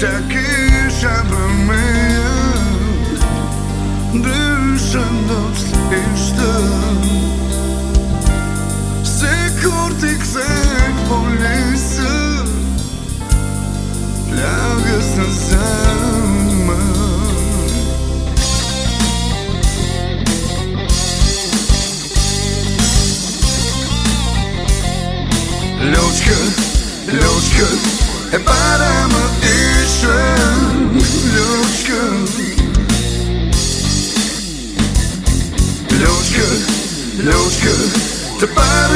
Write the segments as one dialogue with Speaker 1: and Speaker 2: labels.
Speaker 1: taki, żebym mył Dyszendąc işte Sekor tiksek polisi e para më to buy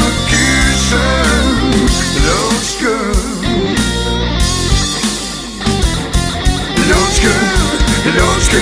Speaker 1: Los que